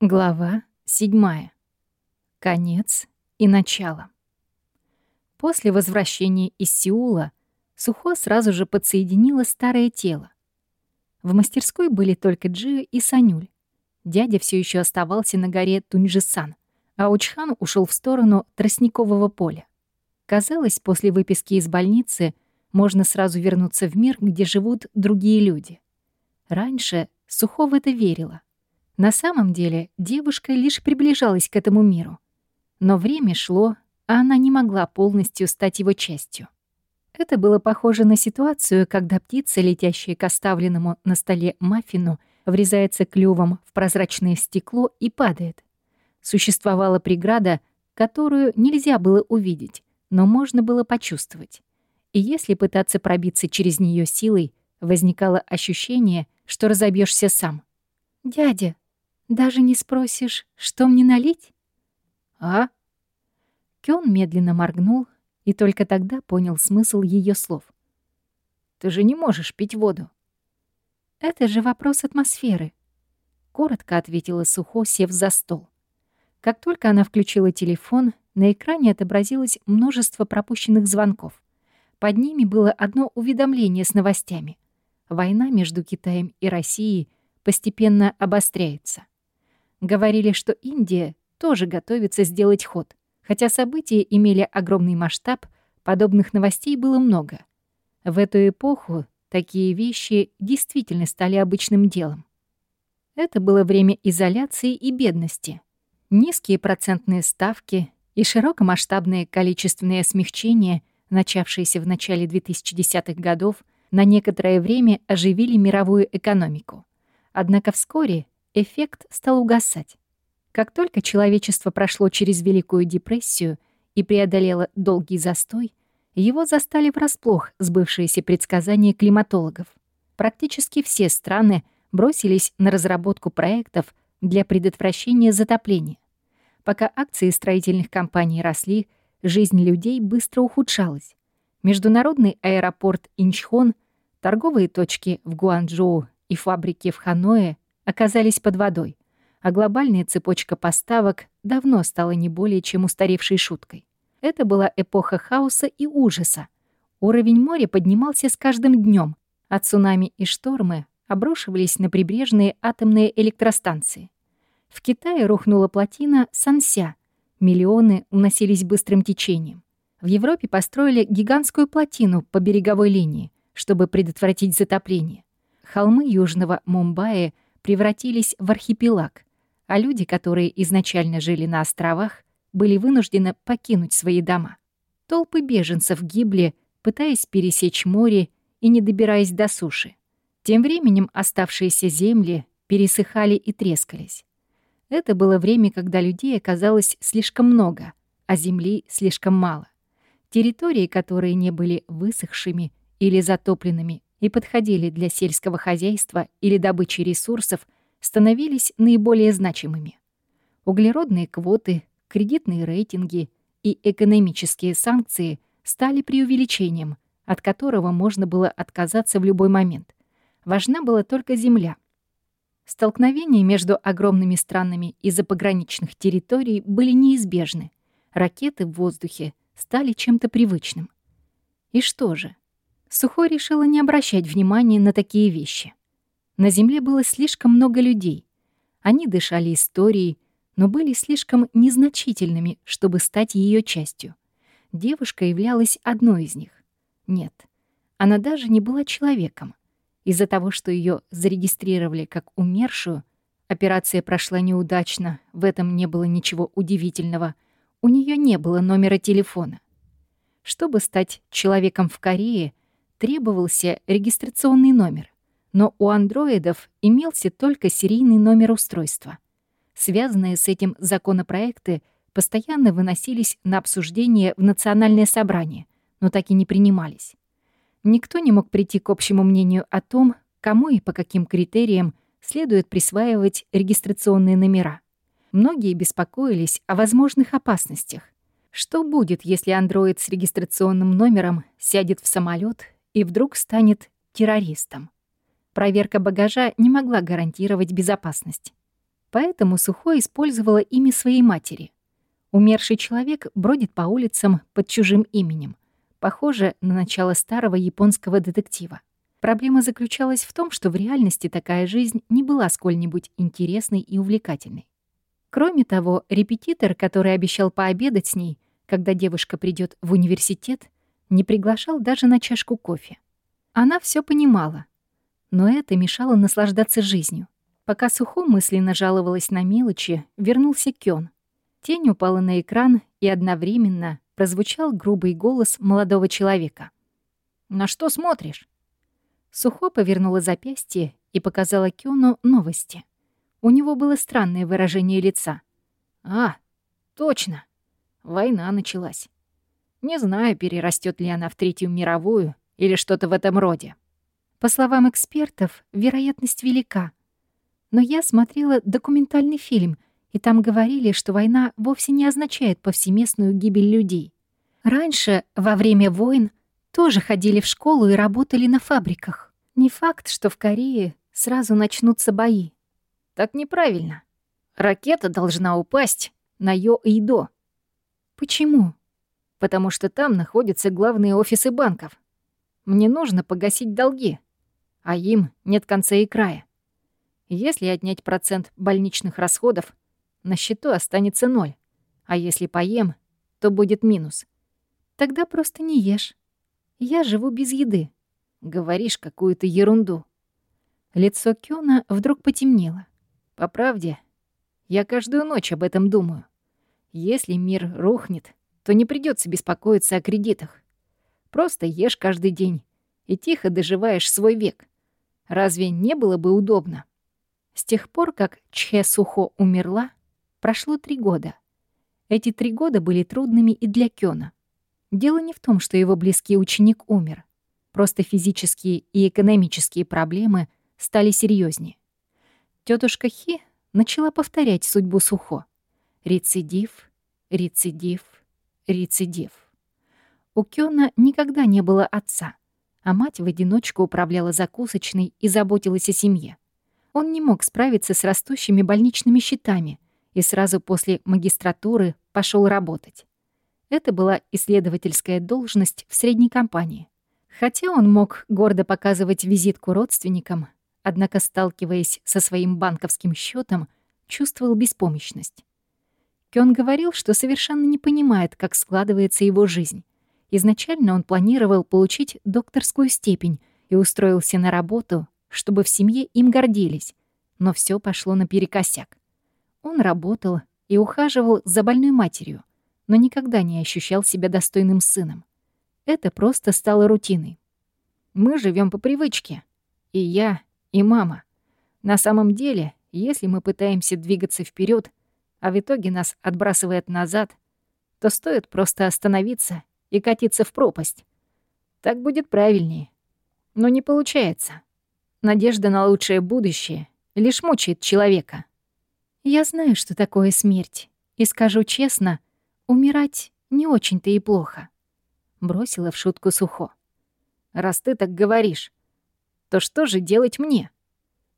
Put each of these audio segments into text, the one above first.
Глава 7. Конец и начало. После возвращения из Сеула Сухо сразу же подсоединила старое тело. В мастерской были только Джио и Санюль. Дядя все еще оставался на горе Туньжисан, а Учхан ушел в сторону тростникового поля. Казалось, после выписки из больницы можно сразу вернуться в мир, где живут другие люди. Раньше Сухо в это верила. На самом деле девушка лишь приближалась к этому миру. Но время шло, а она не могла полностью стать его частью. Это было похоже на ситуацию, когда птица, летящая к оставленному на столе маффину, врезается клювом в прозрачное стекло и падает. Существовала преграда, которую нельзя было увидеть, но можно было почувствовать. И если пытаться пробиться через нее силой, возникало ощущение, что разобьешься сам. «Дядя, даже не спросишь, что мне налить? А? Кён медленно моргнул и только тогда понял смысл ее слов. Ты же не можешь пить воду. Это же вопрос атмосферы. Коротко ответила Сухо, сев за стол. Как только она включила телефон, на экране отобразилось множество пропущенных звонков. Под ними было одно уведомление с новостями. Война между Китаем и Россией постепенно обостряется. Говорили, что Индия тоже готовится сделать ход. Хотя события имели огромный масштаб, подобных новостей было много. В эту эпоху такие вещи действительно стали обычным делом. Это было время изоляции и бедности. Низкие процентные ставки и широкомасштабное количественное смягчение, начавшееся в начале 2010-х годов, на некоторое время оживили мировую экономику. Однако вскоре эффект стал угасать. Как только человечество прошло через Великую депрессию и преодолело долгий застой, его застали врасплох сбывшиеся предсказания климатологов. Практически все страны бросились на разработку проектов для предотвращения затопления. Пока акции строительных компаний росли, жизнь людей быстро ухудшалась. Международный аэропорт Инчхон, торговые точки в Гуанчжоу и фабрики в Ханое оказались под водой, а глобальная цепочка поставок давно стала не более чем устаревшей шуткой. Это была эпоха хаоса и ужаса. Уровень моря поднимался с каждым днем, а цунами и штормы обрушивались на прибрежные атомные электростанции. В Китае рухнула плотина Санся, миллионы уносились быстрым течением. В Европе построили гигантскую плотину по береговой линии, чтобы предотвратить затопление. Холмы южного Мумбаи — превратились в архипелаг, а люди, которые изначально жили на островах, были вынуждены покинуть свои дома. Толпы беженцев гибли, пытаясь пересечь море и не добираясь до суши. Тем временем оставшиеся земли пересыхали и трескались. Это было время, когда людей оказалось слишком много, а земли слишком мало. Территории, которые не были высохшими или затопленными и подходили для сельского хозяйства или добычи ресурсов, становились наиболее значимыми. Углеродные квоты, кредитные рейтинги и экономические санкции стали преувеличением, от которого можно было отказаться в любой момент. Важна была только земля. Столкновения между огромными странами из-за пограничных территорий были неизбежны. Ракеты в воздухе стали чем-то привычным. И что же? Сухой решила не обращать внимания на такие вещи. На Земле было слишком много людей. Они дышали историей, но были слишком незначительными, чтобы стать ее частью. Девушка являлась одной из них. Нет, она даже не была человеком. Из-за того, что ее зарегистрировали как умершую, операция прошла неудачно, в этом не было ничего удивительного. У нее не было номера телефона. Чтобы стать человеком в Корее, требовался регистрационный номер, но у андроидов имелся только серийный номер устройства. Связанные с этим законопроекты постоянно выносились на обсуждение в национальное собрание, но так и не принимались. Никто не мог прийти к общему мнению о том, кому и по каким критериям следует присваивать регистрационные номера. Многие беспокоились о возможных опасностях. Что будет, если андроид с регистрационным номером сядет в самолет и вдруг станет террористом. Проверка багажа не могла гарантировать безопасность. Поэтому Сухой использовала имя своей матери. Умерший человек бродит по улицам под чужим именем. Похоже на начало старого японского детектива. Проблема заключалась в том, что в реальности такая жизнь не была сколь-нибудь интересной и увлекательной. Кроме того, репетитор, который обещал пообедать с ней, когда девушка придет в университет, не приглашал даже на чашку кофе. Она все понимала, но это мешало наслаждаться жизнью. Пока Сухо мысленно жаловалась на мелочи, вернулся Кён. Тень упала на экран, и одновременно прозвучал грубый голос молодого человека. «На что смотришь?» Сухо повернула запястье и показала Кёну новости. У него было странное выражение лица. «А, точно. Война началась. Не знаю, перерастет ли она в Третью мировую или что-то в этом роде. По словам экспертов, вероятность велика. Но я смотрела документальный фильм, и там говорили, что война вовсе не означает повсеместную гибель людей. Раньше, во время войн, тоже ходили в школу и работали на фабриках. Не факт, что в Корее сразу начнутся бои. Так неправильно. Ракета должна упасть на Йо-Идо. Почему? Потому что там находятся главные офисы банков. Мне нужно погасить долги, а им нет конца и края. Если отнять процент больничных расходов, на счету останется ноль, а если поем, то будет минус. Тогда просто не ешь. Я живу без еды. Говоришь какую-то ерунду. Лицо Кёна вдруг потемнело. По правде, я каждую ночь об этом думаю. Если мир рухнет, то не придется беспокоиться о кредитах. Просто ешь каждый день и тихо доживаешь свой век. Разве не было бы удобно? С тех пор, как Чхе Сухо умерла, прошло три года. Эти три года были трудными и для Кёна. Дело не в том, что его близкий ученик умер. Просто физические и экономические проблемы стали серьезнее. Тетушка Хи начала повторять судьбу Сухо. Рецидив, рецидив, рецидив. У Кёна никогда не было отца, а мать в одиночку управляла закусочной и заботилась о семье. Он не мог справиться с растущими больничными счетами и сразу после магистратуры пошел работать. Это была исследовательская должность в средней компании. Хотя он мог гордо показывать визитку родственникам, однако, сталкиваясь со своим банковским счетом, чувствовал беспомощность. Кён говорил, что совершенно не понимает, как складывается его жизнь. Изначально он планировал получить докторскую степень и устроился на работу, чтобы в семье им гордились, но все пошло наперекосяк. Он работал и ухаживал за больной матерью, но никогда не ощущал себя достойным сыном. Это просто стало рутиной. Мы живем по привычке. И я, и мама. На самом деле, если мы пытаемся двигаться вперед, а в итоге нас отбрасывает назад, то стоит просто остановиться и катиться в пропасть. Так будет правильнее. Но не получается. Надежда на лучшее будущее лишь мучает человека. Я знаю, что такое смерть, и скажу честно, умирать не очень-то и плохо. Бросила в шутку Сухо. Раз ты так говоришь, то что же делать мне?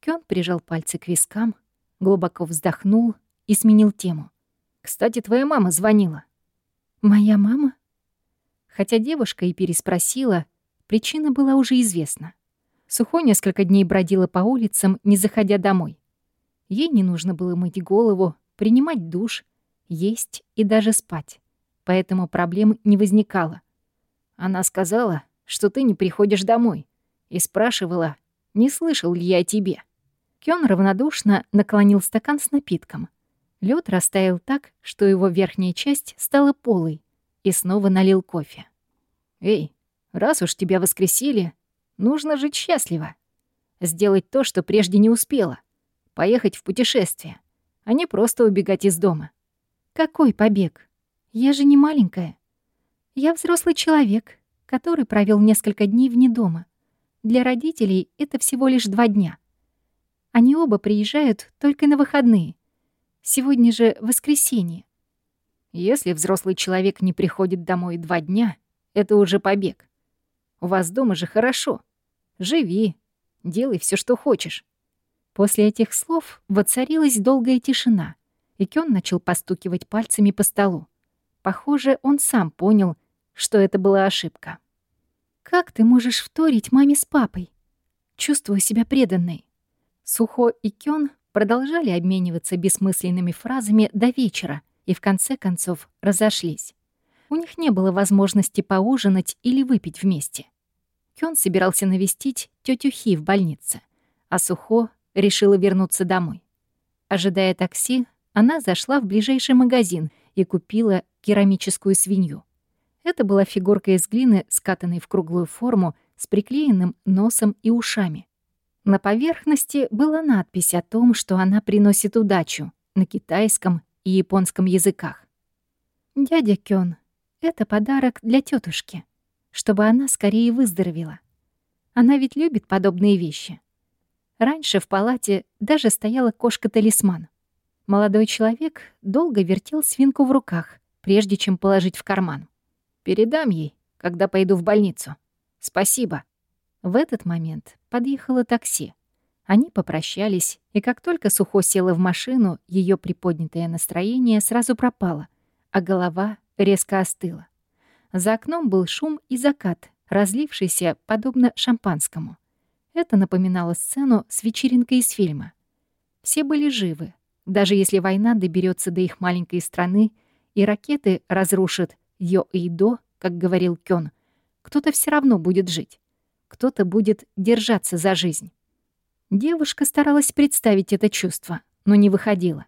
Кён прижал пальцы к вискам, глубоко вздохнул и сменил тему. «Кстати, твоя мама звонила». «Моя мама?» Хотя девушка и переспросила, причина была уже известна. Сухой несколько дней бродила по улицам, не заходя домой. Ей не нужно было мыть голову, принимать душ, есть и даже спать. Поэтому проблем не возникало. Она сказала, что ты не приходишь домой, и спрашивала, не слышал ли я о тебе. Кён равнодушно наклонил стакан с напитком. Лед растаял так, что его верхняя часть стала полой, и снова налил кофе. «Эй, раз уж тебя воскресили, нужно жить счастливо. Сделать то, что прежде не успела. Поехать в путешествие, а не просто убегать из дома». «Какой побег? Я же не маленькая. Я взрослый человек, который провел несколько дней вне дома. Для родителей это всего лишь два дня. Они оба приезжают только на выходные. Сегодня же воскресенье. Если взрослый человек не приходит домой два дня, это уже побег. У вас дома же хорошо. Живи, делай все, что хочешь. После этих слов воцарилась долгая тишина, и Кён начал постукивать пальцами по столу. Похоже, он сам понял, что это была ошибка. «Как ты можешь вторить маме с папой?» Чувствую себя преданной. Сухо и Кён продолжали обмениваться бессмысленными фразами до вечера и в конце концов разошлись. У них не было возможности поужинать или выпить вместе. Кён собирался навестить тетю Хи в больнице, а Сухо решила вернуться домой. Ожидая такси, она зашла в ближайший магазин и купила керамическую свинью. Это была фигурка из глины, скатанной в круглую форму, с приклеенным носом и ушами. На поверхности была надпись о том, что она приносит удачу на китайском и японском языках. «Дядя Кён, это подарок для тетушки, чтобы она скорее выздоровела. Она ведь любит подобные вещи. Раньше в палате даже стояла кошка-талисман. Молодой человек долго вертел свинку в руках, прежде чем положить в карман. «Передам ей, когда пойду в больницу. Спасибо». В этот момент подъехало такси. Они попрощались, и как только Сухо села в машину, ее приподнятое настроение сразу пропало, а голова резко остыла. За окном был шум и закат, разлившийся подобно шампанскому. Это напоминало сцену с вечеринкой из фильма. Все были живы, даже если война доберется до их маленькой страны и ракеты разрушат Йо-Эйдо, как говорил Кён, кто-то все равно будет жить. Кто-то будет держаться за жизнь. Девушка старалась представить это чувство, но не выходила.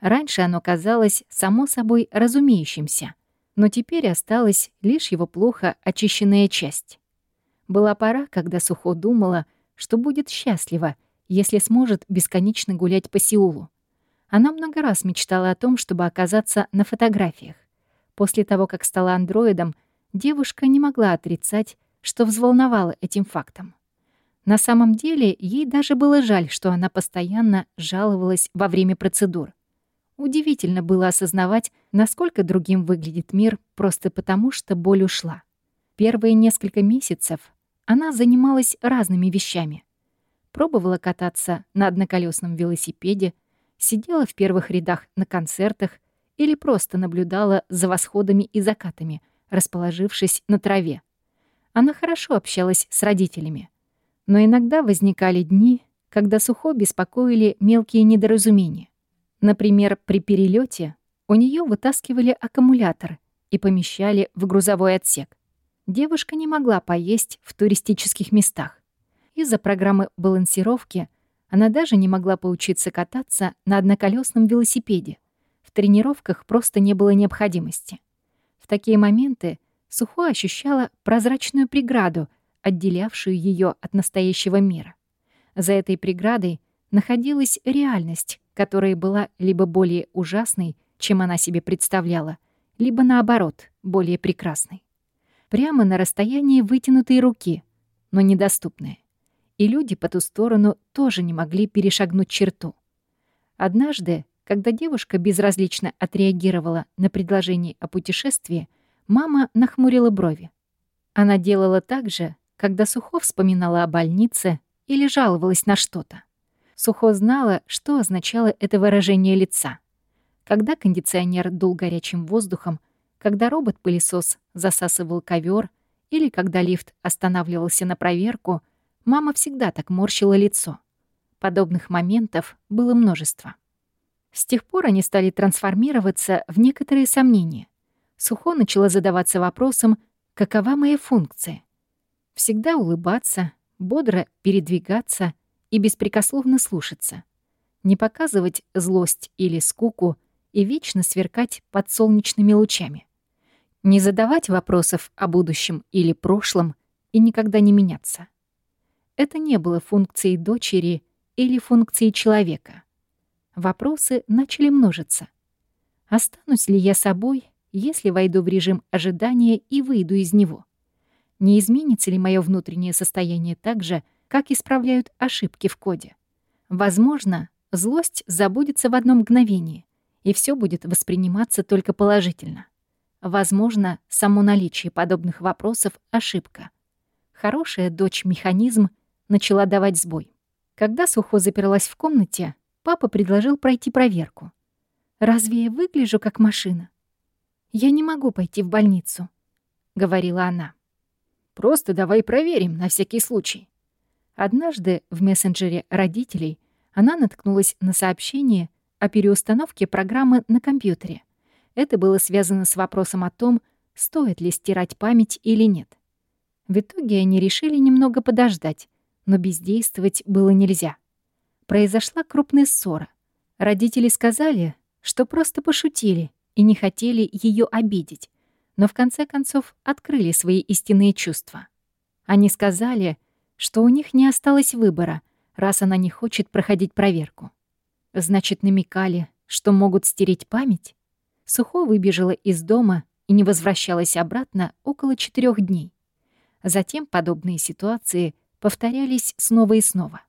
Раньше оно казалось само собой разумеющимся, но теперь осталась лишь его плохо очищенная часть. Была пора, когда Сухо думала, что будет счастлива, если сможет бесконечно гулять по Сеулу. Она много раз мечтала о том, чтобы оказаться на фотографиях. После того, как стала андроидом, девушка не могла отрицать, что взволновала этим фактом. На самом деле, ей даже было жаль, что она постоянно жаловалась во время процедур. Удивительно было осознавать, насколько другим выглядит мир просто потому, что боль ушла. Первые несколько месяцев она занималась разными вещами. Пробовала кататься на одноколесном велосипеде, сидела в первых рядах на концертах или просто наблюдала за восходами и закатами, расположившись на траве. Она хорошо общалась с родителями. Но иногда возникали дни, когда Сухо беспокоили мелкие недоразумения. Например, при перелете у нее вытаскивали аккумулятор и помещали в грузовой отсек девушка не могла поесть в туристических местах. Из-за программы балансировки она даже не могла поучиться кататься на одноколесном велосипеде. В тренировках просто не было необходимости. В такие моменты Сухо ощущала прозрачную преграду, отделявшую ее от настоящего мира. За этой преградой находилась реальность, которая была либо более ужасной, чем она себе представляла, либо наоборот, более прекрасной прямо на расстоянии вытянутой руки, но недоступные. И люди по ту сторону тоже не могли перешагнуть черту. Однажды, когда девушка безразлично отреагировала на предложение о путешествии, мама нахмурила брови. Она делала так же, когда Сухо вспоминала о больнице или жаловалась на что-то. Сухо знала, что означало это выражение лица. Когда кондиционер дул горячим воздухом, когда робот-пылесос засасывал ковер или когда лифт останавливался на проверку, мама всегда так морщила лицо. Подобных моментов было множество. С тех пор они стали трансформироваться в некоторые сомнения. Сухо начала задаваться вопросом, какова моя функция? Всегда улыбаться, бодро передвигаться и беспрекословно слушаться. Не показывать злость или скуку и вечно сверкать под солнечными лучами. Не задавать вопросов о будущем или прошлом и никогда не меняться. Это не было функцией дочери или функцией человека. Вопросы начали множиться. Останусь ли я собой, если войду в режим ожидания и выйду из него? Не изменится ли мое внутреннее состояние так же, как исправляют ошибки в коде? Возможно, злость забудется в одно мгновение, и все будет восприниматься только положительно. Возможно, само наличие подобных вопросов — ошибка. Хорошая дочь-механизм начала давать сбой. Когда Сухо заперлась в комнате, папа предложил пройти проверку. «Разве я выгляжу как машина?» «Я не могу пойти в больницу», — говорила она. «Просто давай проверим, на всякий случай». Однажды в мессенджере родителей она наткнулась на сообщение о переустановке программы на компьютере. Это было связано с вопросом о том, стоит ли стирать память или нет. В итоге они решили немного подождать, но бездействовать было нельзя. Произошла крупная ссора. Родители сказали, что просто пошутили и не хотели ее обидеть, но в конце концов открыли свои истинные чувства. Они сказали, что у них не осталось выбора, раз она не хочет проходить проверку. Значит, намекали, что могут стереть память? Сухо выбежала из дома и не возвращалась обратно около четырех дней. Затем подобные ситуации повторялись снова и снова.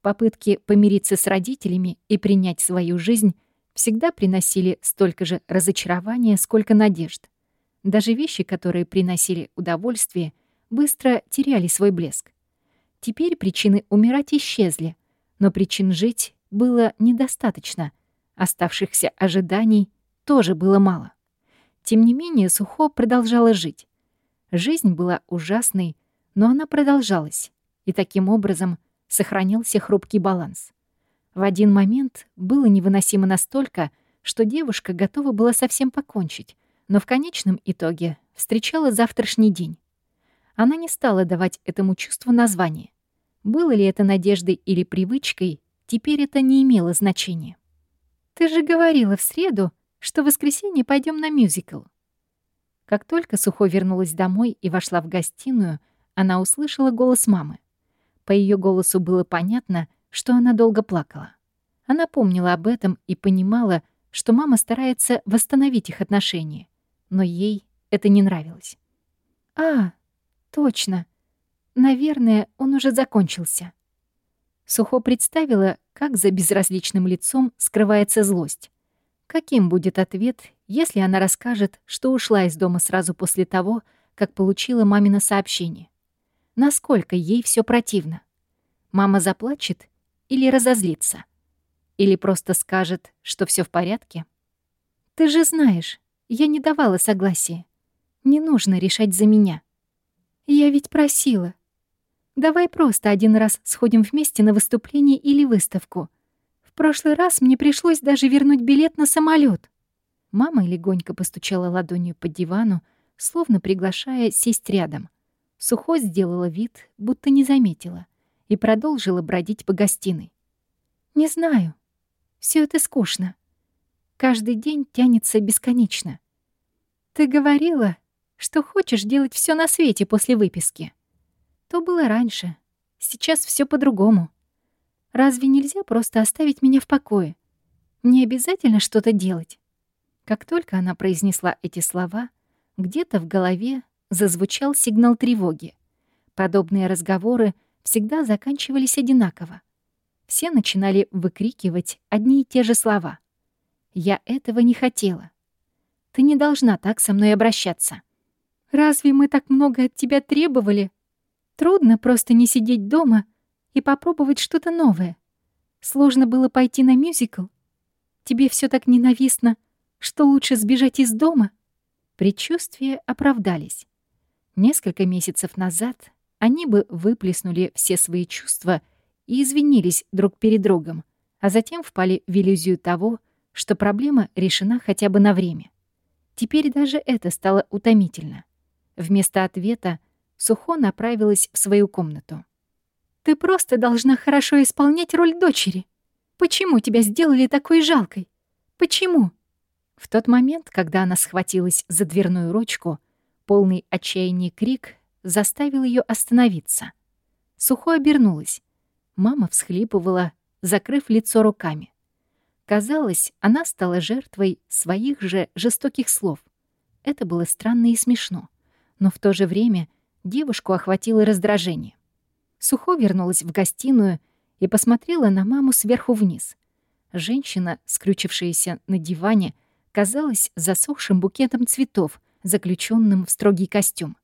Попытки помириться с родителями и принять свою жизнь всегда приносили столько же разочарования, сколько надежд. Даже вещи, которые приносили удовольствие, быстро теряли свой блеск. Теперь причины умирать исчезли, но причин жить было недостаточно. Оставшихся ожиданий тоже было мало. Тем не менее, Сухо продолжала жить. Жизнь была ужасной, но она продолжалась, и таким образом сохранился хрупкий баланс. В один момент было невыносимо настолько, что девушка готова была совсем покончить, но в конечном итоге встречала завтрашний день. Она не стала давать этому чувству название. Было ли это надеждой или привычкой, теперь это не имело значения. «Ты же говорила в среду, что в воскресенье пойдем на мюзикл». Как только Сухо вернулась домой и вошла в гостиную, она услышала голос мамы. По ее голосу было понятно, что она долго плакала. Она помнила об этом и понимала, что мама старается восстановить их отношения, но ей это не нравилось. «А, точно. Наверное, он уже закончился». Сухо представила, как за безразличным лицом скрывается злость. Каким будет ответ, если она расскажет, что ушла из дома сразу после того, как получила мамино сообщение? Насколько ей все противно? Мама заплачет или разозлится? Или просто скажет, что все в порядке? Ты же знаешь, я не давала согласия. Не нужно решать за меня. Я ведь просила. Давай просто один раз сходим вместе на выступление или выставку. В прошлый раз мне пришлось даже вернуть билет на самолет. Мама легонько постучала ладонью по дивану, словно приглашая сесть рядом. Сухо сделала вид, будто не заметила и продолжила бродить по гостиной. «Не знаю. Все это скучно. Каждый день тянется бесконечно. Ты говорила, что хочешь делать все на свете после выписки. То было раньше. Сейчас все по-другому. Разве нельзя просто оставить меня в покое? Мне обязательно что-то делать?» Как только она произнесла эти слова, где-то в голове зазвучал сигнал тревоги. Подобные разговоры всегда заканчивались одинаково. Все начинали выкрикивать одни и те же слова. «Я этого не хотела. Ты не должна так со мной обращаться. Разве мы так много от тебя требовали? Трудно просто не сидеть дома и попробовать что-то новое. Сложно было пойти на мюзикл. Тебе все так ненавистно, что лучше сбежать из дома?» Предчувствия оправдались. Несколько месяцев назад они бы выплеснули все свои чувства и извинились друг перед другом, а затем впали в иллюзию того, что проблема решена хотя бы на время. Теперь даже это стало утомительно. Вместо ответа Сухо направилась в свою комнату. «Ты просто должна хорошо исполнять роль дочери. Почему тебя сделали такой жалкой? Почему?» В тот момент, когда она схватилась за дверную ручку, полный отчаяния крик заставил ее остановиться. Сухо обернулась. Мама всхлипывала, закрыв лицо руками. Казалось, она стала жертвой своих же жестоких слов. Это было странно и смешно. Но в то же время девушку охватило раздражение. Сухо вернулась в гостиную и посмотрела на маму сверху вниз. Женщина, скрючившаяся на диване, казалась засохшим букетом цветов, заключенным в строгий костюм.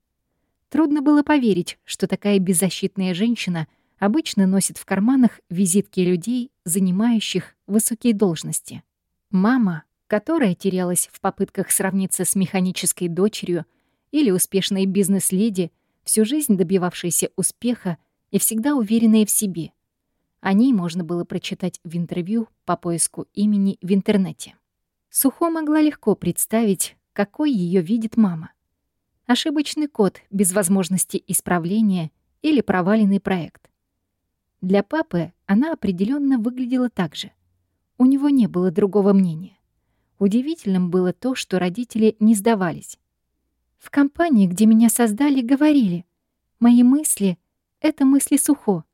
Трудно было поверить, что такая беззащитная женщина Обычно носит в карманах визитки людей, занимающих высокие должности. Мама, которая терялась в попытках сравниться с механической дочерью или успешной бизнес-леди, всю жизнь добивавшейся успеха и всегда уверенная в себе. О ней можно было прочитать в интервью по поиску имени в интернете. Сухо могла легко представить, какой ее видит мама. Ошибочный код без возможности исправления или проваленный проект. Для папы она определенно выглядела так же. У него не было другого мнения. Удивительным было то, что родители не сдавались. В компании, где меня создали, говорили, мои мысли — это мысли Сухо.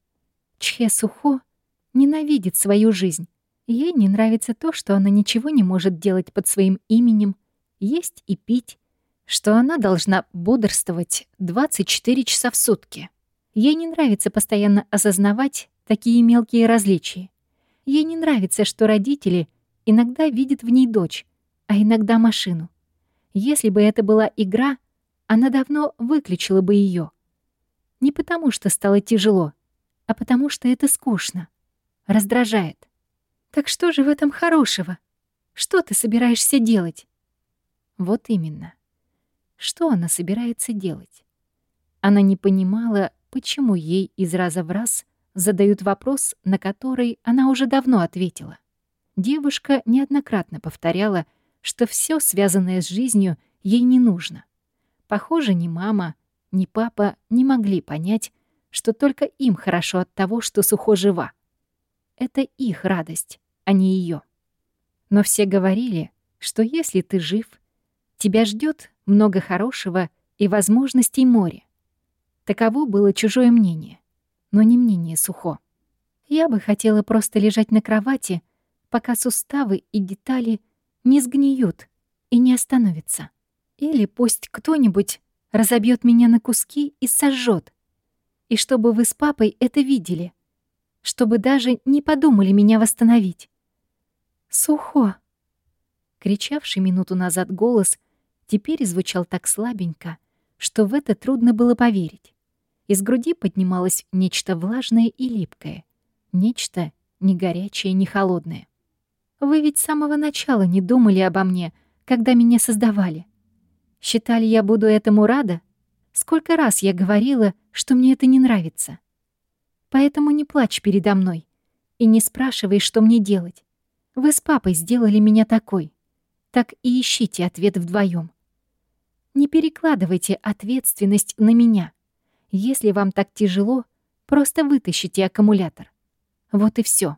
Чхе Сухо ненавидит свою жизнь. Ей не нравится то, что она ничего не может делать под своим именем, есть и пить, что она должна бодрствовать 24 часа в сутки. Ей не нравится постоянно осознавать такие мелкие различия. Ей не нравится, что родители иногда видят в ней дочь, а иногда машину. Если бы это была игра, она давно выключила бы ее. Не потому, что стало тяжело, а потому, что это скучно, раздражает. Так что же в этом хорошего? Что ты собираешься делать? Вот именно. Что она собирается делать? Она не понимала, почему ей из раза в раз задают вопрос, на который она уже давно ответила. Девушка неоднократно повторяла, что все связанное с жизнью ей не нужно. Похоже, ни мама, ни папа не могли понять, что только им хорошо от того, что Сухо жива. Это их радость, а не ее. Но все говорили, что если ты жив, тебя ждет много хорошего и возможностей море. Таково было чужое мнение, но не мнение Сухо. Я бы хотела просто лежать на кровати, пока суставы и детали не сгниют и не остановятся. Или пусть кто-нибудь разобьет меня на куски и сожжет. И чтобы вы с папой это видели. Чтобы даже не подумали меня восстановить. «Сухо!» Кричавший минуту назад голос теперь звучал так слабенько, что в это трудно было поверить. Из груди поднималось нечто влажное и липкое, нечто не горячее, не холодное. Вы ведь с самого начала не думали обо мне, когда меня создавали. Считали, я буду этому рада? Сколько раз я говорила, что мне это не нравится. Поэтому не плачь передо мной и не спрашивай, что мне делать. Вы с папой сделали меня такой. Так и ищите ответ вдвоем. Не перекладывайте ответственность на меня. Если вам так тяжело, просто вытащите аккумулятор. Вот и все.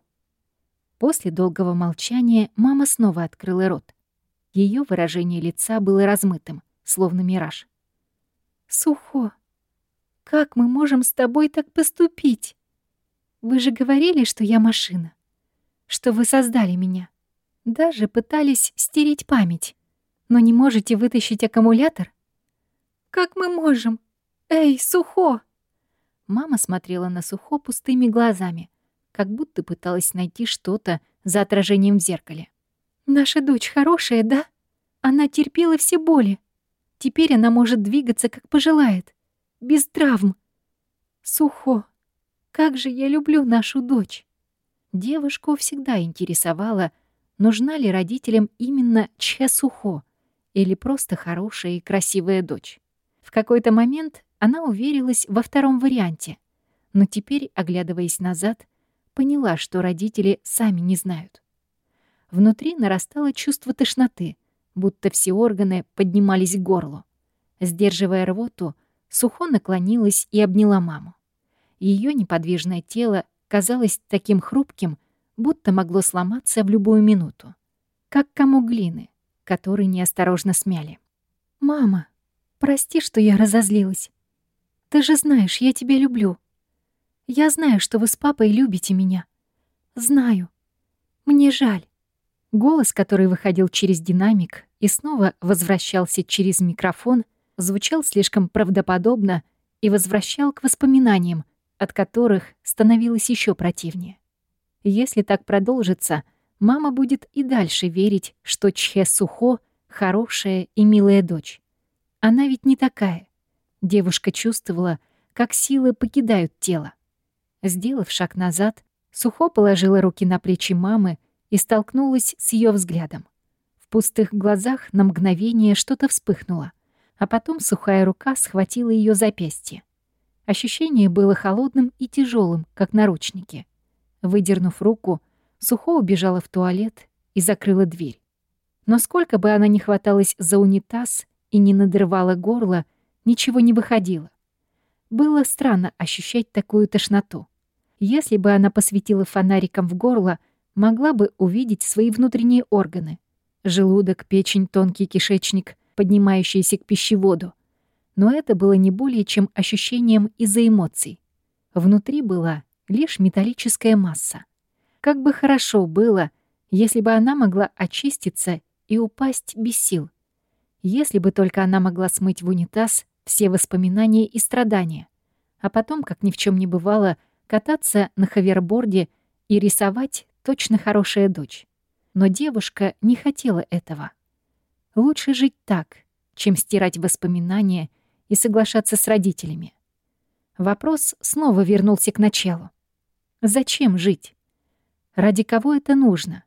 После долгого молчания мама снова открыла рот. Ее выражение лица было размытым, словно мираж. «Сухо, как мы можем с тобой так поступить? Вы же говорили, что я машина, что вы создали меня. Даже пытались стереть память, но не можете вытащить аккумулятор? Как мы можем? Эй, Сухо!» Мама смотрела на Сухо пустыми глазами, как будто пыталась найти что-то за отражением в зеркале. «Наша дочь хорошая, да? Она терпела все боли. Теперь она может двигаться, как пожелает, без травм. Сухо, как же я люблю нашу дочь!» Девушку всегда интересовало, нужна ли родителям именно Чхе Сухо или просто хорошая и красивая дочь. В какой-то момент она уверилась во втором варианте, но теперь, оглядываясь назад, поняла, что родители сами не знают. Внутри нарастало чувство тошноты, будто все органы поднимались к горлу. Сдерживая рвоту, Сухо наклонилась и обняла маму. Ее неподвижное тело казалось таким хрупким, будто могло сломаться в любую минуту. Как кому глины, которые неосторожно смяли. «Мама, прости, что я разозлилась. Ты же знаешь, я тебя люблю. Я знаю, что вы с папой любите меня. Знаю. Мне жаль. Голос, который выходил через динамик и снова возвращался через микрофон, звучал слишком правдоподобно и возвращал к воспоминаниям, от которых становилось еще противнее. Если так продолжится, мама будет и дальше верить, что Чхе Сухо — хорошая и милая дочь. Она ведь не такая. Девушка чувствовала, как силы покидают тело. Сделав шаг назад, Сухо положила руки на плечи мамы и столкнулась с ее взглядом. В пустых глазах на мгновение что-то вспыхнуло, а потом сухая рука схватила ее запястье. Ощущение было холодным и тяжелым, как наручники. Выдернув руку, Сухо убежала в туалет и закрыла дверь. Но сколько бы она ни хваталась за унитаз и не надрывала горло, ничего не выходило. Было странно ощущать такую тошноту. Если бы она посветила фонариком в горло, могла бы увидеть свои внутренние органы. Желудок, печень, тонкий кишечник, поднимающийся к пищеводу. Но это было не более чем ощущением из-за эмоций. Внутри была лишь металлическая масса. Как бы хорошо было, если бы она могла очиститься и упасть без сил. Если бы только она могла смыть в унитаз все воспоминания и страдания, а потом, как ни в чем не бывало, кататься на ховерборде и рисовать точно хорошая дочь. Но девушка не хотела этого. Лучше жить так, чем стирать воспоминания и соглашаться с родителями. Вопрос снова вернулся к началу. Зачем жить? Ради кого это нужно?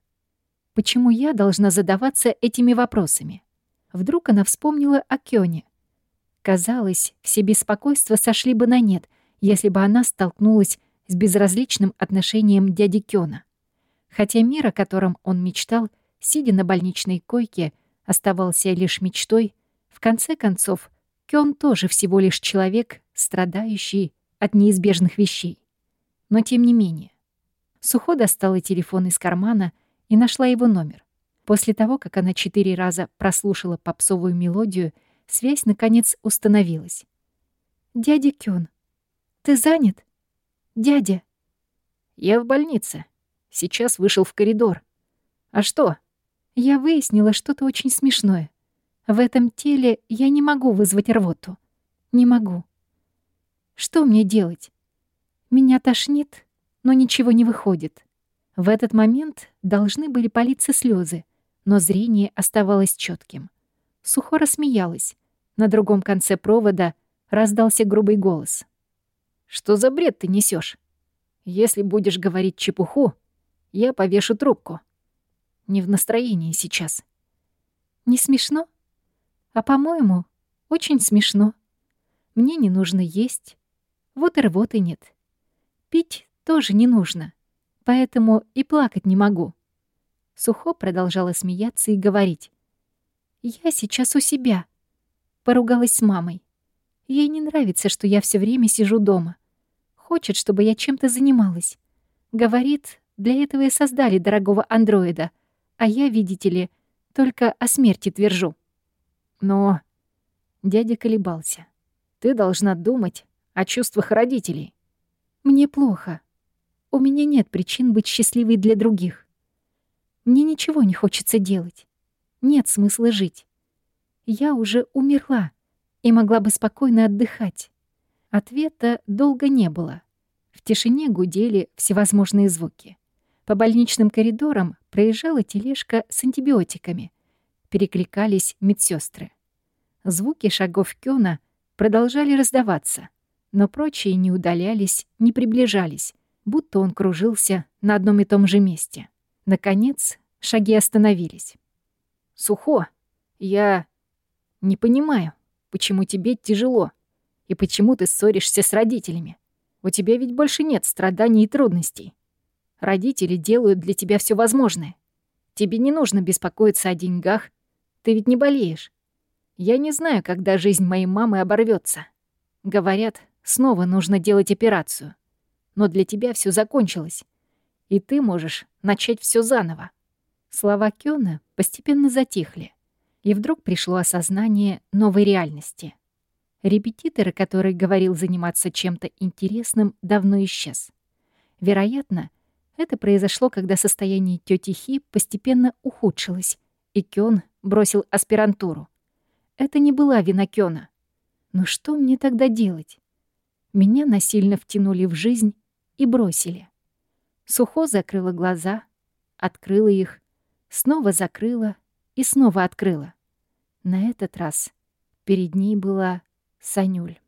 Почему я должна задаваться этими вопросами? Вдруг она вспомнила о Кёне. Казалось, все беспокойства сошли бы на нет, если бы она столкнулась с безразличным отношением дяди Кёна. Хотя мир, о котором он мечтал, сидя на больничной койке, оставался лишь мечтой, в конце концов, Кён тоже всего лишь человек, страдающий от неизбежных вещей. Но тем не менее. Сухо достала телефон из кармана и нашла его номер. После того, как она четыре раза прослушала попсовую мелодию, связь, наконец, установилась. «Дядя Кён, ты занят?» «Дядя!» «Я в больнице. Сейчас вышел в коридор. А что?» Я выяснила что-то очень смешное. В этом теле я не могу вызвать рвоту. Не могу. Что мне делать? Меня тошнит, но ничего не выходит. В этот момент должны были политься слезы, но зрение оставалось четким. Сухо рассмеялась. На другом конце провода раздался грубый голос. Что за бред ты несешь? Если будешь говорить чепуху, я повешу трубку. Не в настроении сейчас. Не смешно? А по-моему, очень смешно. Мне не нужно есть. Вот и рвоты нет. Пить тоже не нужно. Поэтому и плакать не могу. Сухо продолжала смеяться и говорить. «Я сейчас у себя». Поругалась с мамой. Ей не нравится, что я все время сижу дома. Хочет, чтобы я чем-то занималась. Говорит, для этого и создали дорогого андроида. А я, видите ли, только о смерти твержу. Но... Дядя колебался. Ты должна думать о чувствах родителей. Мне плохо. У меня нет причин быть счастливой для других. Мне ничего не хочется делать. Нет смысла жить. Я уже умерла и могла бы спокойно отдыхать. Ответа долго не было. В тишине гудели всевозможные звуки. По больничным коридорам проезжала тележка с антибиотиками. Перекликались медсестры. Звуки шагов Кёна продолжали раздаваться, но прочие не удалялись, не приближались, будто он кружился на одном и том же месте. Наконец, шаги остановились. «Сухо, я не понимаю, почему тебе тяжело и почему ты ссоришься с родителями. У тебя ведь больше нет страданий и трудностей. Родители делают для тебя все возможное. Тебе не нужно беспокоиться о деньгах, ты ведь не болеешь. Я не знаю, когда жизнь моей мамы оборвется. Говорят, снова нужно делать операцию. Но для тебя все закончилось, и ты можешь начать все заново. Слова Кёна постепенно затихли, и вдруг пришло осознание новой реальности. Репетитор, который говорил заниматься чем-то интересным, давно исчез. Вероятно, это произошло, когда состояние тети Хи постепенно ухудшилось, и Кён бросил аспирантуру. Это не была вина Кёна. Но что мне тогда делать? Меня насильно втянули в жизнь и бросили. Сухо закрыла глаза, открыла их, снова закрыла и снова открыла. На этот раз перед ней была Санюль.